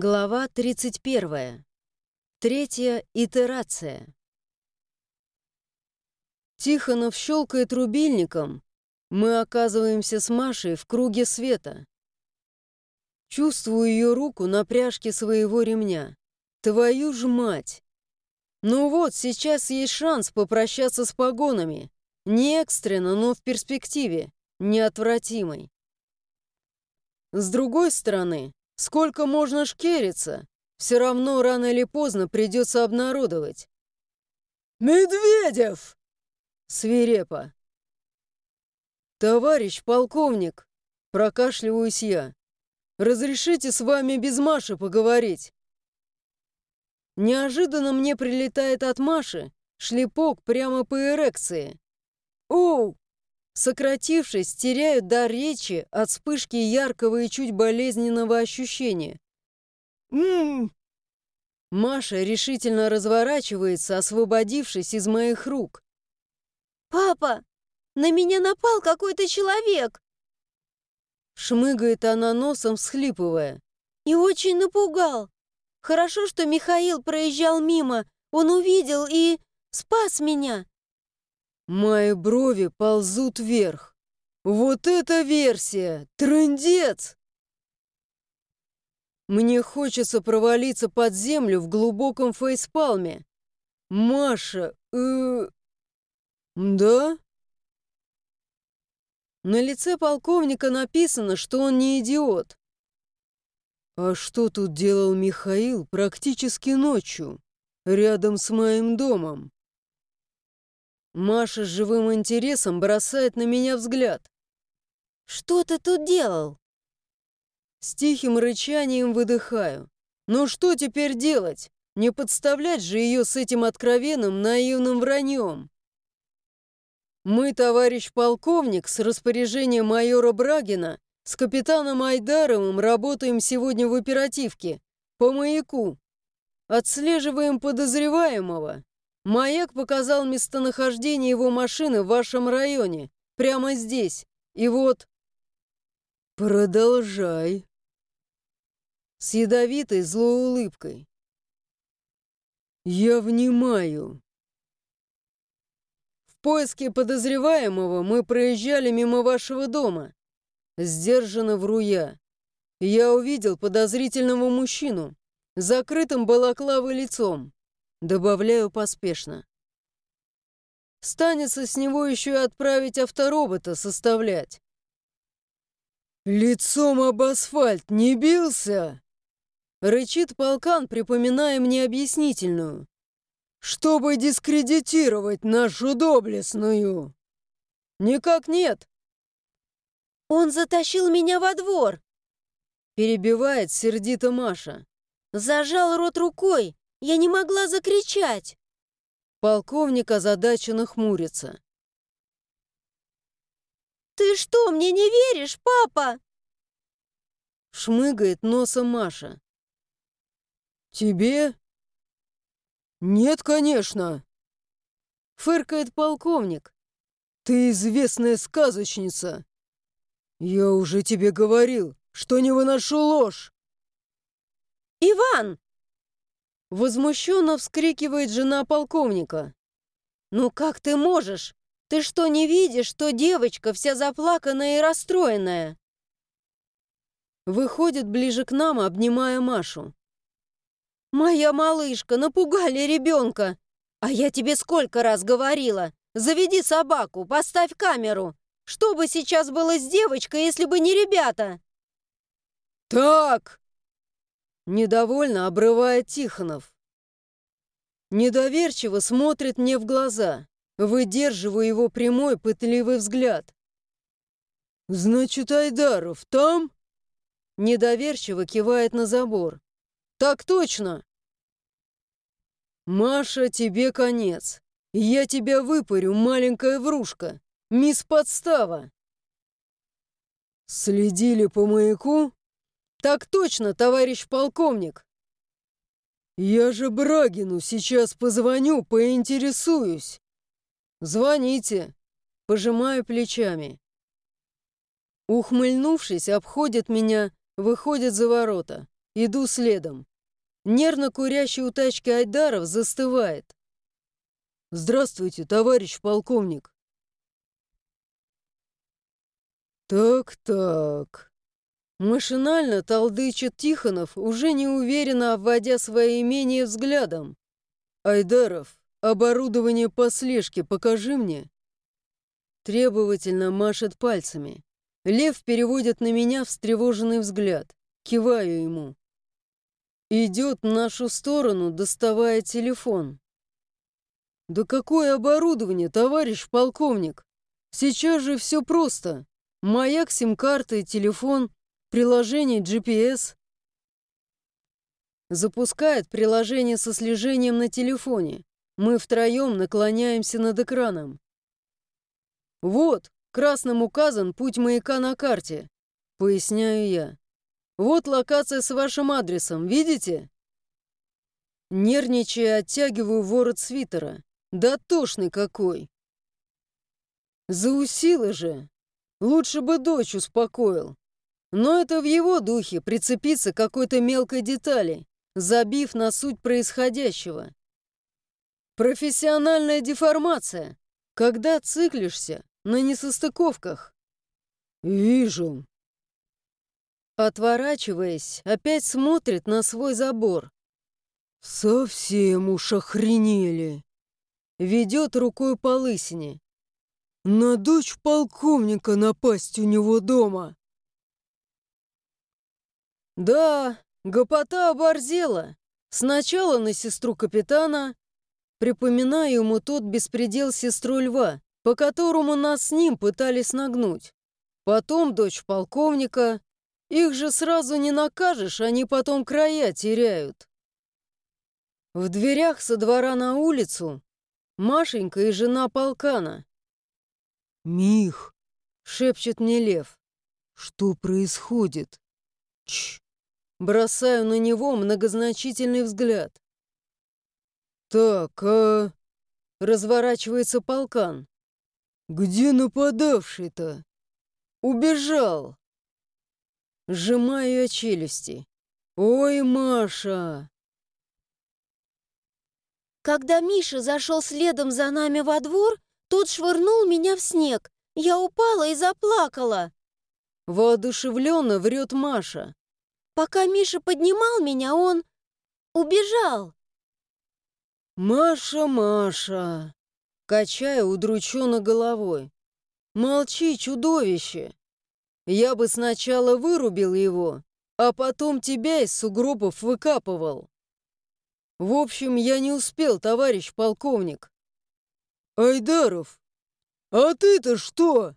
Глава 31. Третья итерация. Тихонов щелкает рубильником. Мы оказываемся с Машей в круге света. Чувствую ее руку на пряжке своего ремня. Твою ж мать! Ну вот, сейчас есть шанс попрощаться с погонами. Не экстренно, но в перспективе. Неотвратимой. С другой стороны, Сколько можно шкериться? Все равно рано или поздно придется обнародовать. «Медведев!» Свирепо. «Товарищ полковник!» Прокашливаюсь я. «Разрешите с вами без Маши поговорить?» Неожиданно мне прилетает от Маши шлепок прямо по эрекции. «Оу!» Сократившись, теряют дар речи от вспышки яркого и чуть болезненного ощущения. «М-м-м!» Маша решительно разворачивается, освободившись из моих рук. «Папа, на меня напал какой-то человек!» Шмыгает она носом, всхлипывая. «И очень напугал. Хорошо, что Михаил проезжал мимо. Он увидел и спас меня. Мои брови ползут вверх. Вот эта версия! Трындец! Мне хочется провалиться под землю в глубоком фейспалме. Маша, э... Да? На лице полковника написано, что он не идиот. А что тут делал Михаил практически ночью, рядом с моим домом? Маша с живым интересом бросает на меня взгляд. «Что ты тут делал?» С тихим рычанием выдыхаю. «Ну что теперь делать? Не подставлять же ее с этим откровенным наивным враньем!» Мы, товарищ полковник, с распоряжением майора Брагина, с капитаном Айдаровым работаем сегодня в оперативке, по маяку. Отслеживаем подозреваемого. Маяк показал местонахождение его машины в вашем районе, прямо здесь. И вот... Продолжай. С ядовитой злой улыбкой. Я внимаю. В поиске подозреваемого мы проезжали мимо вашего дома. Сдержанно вру я. Я увидел подозрительного мужчину, закрытым балаклавой лицом. Добавляю поспешно. Станется с него еще и отправить авторобота составлять. «Лицом об асфальт не бился?» Рычит полкан, припоминая мне объяснительную. «Чтобы дискредитировать нашу доблестную!» «Никак нет!» «Он затащил меня во двор!» Перебивает сердито Маша. «Зажал рот рукой, я не могла закричать!» Полковник озадаченно хмурится. «Ты что, мне не веришь, папа?» Шмыгает носом Маша. «Тебе?» «Нет, конечно!» Фыркает полковник. «Ты известная сказочница!» «Я уже тебе говорил, что не выношу ложь!» «Иван!» Возмущенно вскрикивает жена полковника. «Ну как ты можешь? Ты что, не видишь, что девочка вся заплаканная и расстроенная?» Выходит ближе к нам, обнимая Машу. «Моя малышка, напугали ребенка! А я тебе сколько раз говорила! Заведи собаку, поставь камеру! Что бы сейчас было с девочкой, если бы не ребята?» «Так!» Недовольно обрывает Тихонов. Недоверчиво смотрит мне в глаза. Выдерживаю его прямой пытливый взгляд. «Значит, Айдаров там?» Недоверчиво кивает на забор. «Так точно!» «Маша, тебе конец. Я тебя выпарю, маленькая врушка. Мисс Подстава!» «Следили по маяку?» «Так точно, товарищ полковник!» «Я же Брагину сейчас позвоню, поинтересуюсь!» «Звоните!» Пожимаю плечами. Ухмыльнувшись, обходит меня, выходит за ворота. иду следом. Нервно курящий у тачки Айдаров застывает. «Здравствуйте, товарищ полковник!» «Так-так...» Машинально толдычит Тихонов, уже неуверенно обводя свое имение взглядом. «Айдаров, оборудование по слежке покажи мне». Требовательно машет пальцами. Лев переводит на меня встревоженный взгляд. Киваю ему. Идет в нашу сторону, доставая телефон. «Да какое оборудование, товарищ полковник? Сейчас же все просто. Маяк, сим-карта и телефон, приложение GPS». Запускает приложение со слежением на телефоне. Мы втроем наклоняемся над экраном. «Вот, красным указан путь маяка на карте», — поясняю я. Вот локация с вашим адресом, видите? Нервничая, оттягиваю ворот свитера. Да тошный какой! Заусила же! Лучше бы дочь успокоил. Но это в его духе прицепиться к какой-то мелкой детали, забив на суть происходящего. Профессиональная деформация, когда циклишься на несостыковках. «Вижу», Отворачиваясь, опять смотрит на свой забор. «Совсем уж охренели!» Ведет рукой по лысине. «На дочь полковника напасть у него дома!» «Да, гопота оборзела. Сначала на сестру капитана. Припоминаю ему тот беспредел сестру льва, по которому нас с ним пытались нагнуть. Потом дочь полковника, их же сразу не накажешь, они потом края теряют. В дверях со двора на улицу Машенька и жена полкана. «Мих!» — шепчет мне лев. «Что происходит?» Ч. Бросаю на него многозначительный взгляд. «Так, а...» — разворачивается полкан. «Где нападавший-то?» «Убежал!» Сжимаю я челюсти. «Ой, Маша!» Когда Миша зашел следом за нами во двор, тот швырнул меня в снег. Я упала и заплакала. Воодушевленно врет Маша. Пока Миша поднимал меня, он убежал. «Маша, Маша!» Качая удрученно головой. «Молчи, чудовище! Я бы сначала вырубил его, а потом тебя из сугробов выкапывал. В общем, я не успел, товарищ полковник. Айдаров, а ты-то что?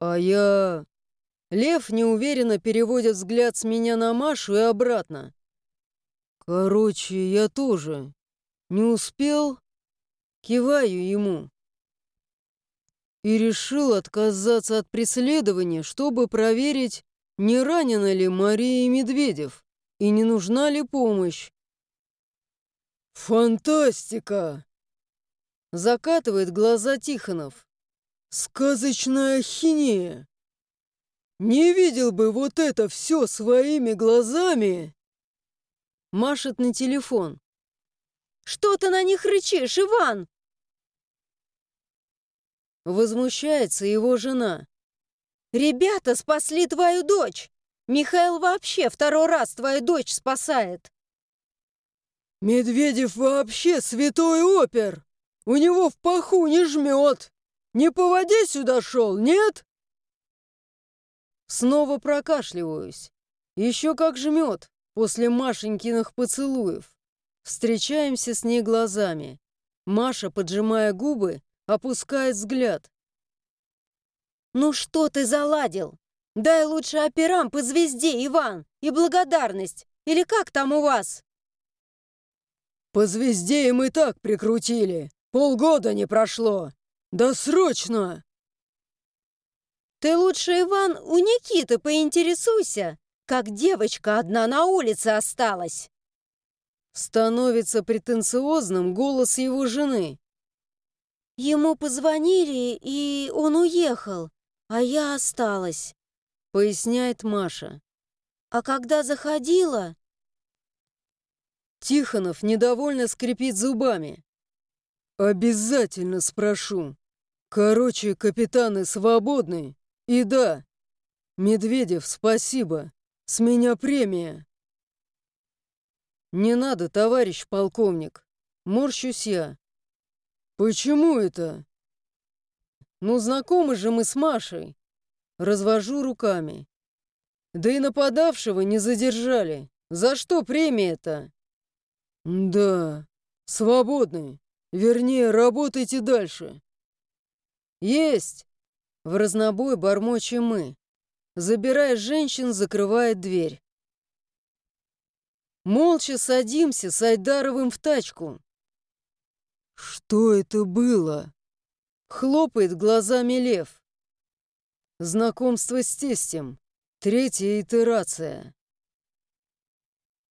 А я... Лев неуверенно переводит взгляд с меня на Машу и обратно. Короче, я тоже. Не успел? Киваю ему и решил отказаться от преследования, чтобы проверить, не ранена ли Мария Медведев и не нужна ли помощь. «Фантастика!» Закатывает глаза Тихонов. «Сказочная ахинея! Не видел бы вот это все своими глазами!» Машет на телефон. «Что ты на них рычишь, Иван?» Возмущается его жена. «Ребята спасли твою дочь! Михаил вообще второй раз твою дочь спасает!» «Медведев вообще святой опер! У него в паху не жмет! Не по воде сюда шел, нет?» Снова прокашливаюсь. Еще как жмет после Машенькиных поцелуев. Встречаемся с ней глазами. Маша, поджимая губы, опускает взгляд. «Ну что ты заладил? Дай лучше операм по звезде, Иван, и благодарность. Или как там у вас?» «По звезде им и так прикрутили. Полгода не прошло. Да срочно!» «Ты лучше, Иван, у Никиты поинтересуйся, как девочка одна на улице осталась!» Становится претенциозным голос его жены. Ему позвонили, и он уехал, а я осталась», — поясняет Маша. А когда заходила... Тихонов недовольно скрипит зубами. «Обязательно спрошу. Короче, капитаны свободны. И да, Медведев, спасибо. С меня премия». «Не надо, товарищ полковник. Морщусь я. Почему это?» «Ну, знакомы же мы с Машей». Развожу руками. «Да и нападавшего не задержали. За что премия-то?» «Да, свободны. Вернее, работайте дальше». «Есть!» В разнобой бормочем мы. Забирая женщин, закрывает дверь. Молча садимся с Айдаровым в тачку. «Что это было?» Хлопает глазами лев. Знакомство с тестем. Третья итерация.